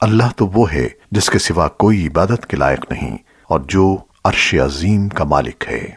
اللہ تو وہ ہے جس کے سوا کوئی عبادت کے لائق نہیں اور جو عرش عظیم کا مالک ہے۔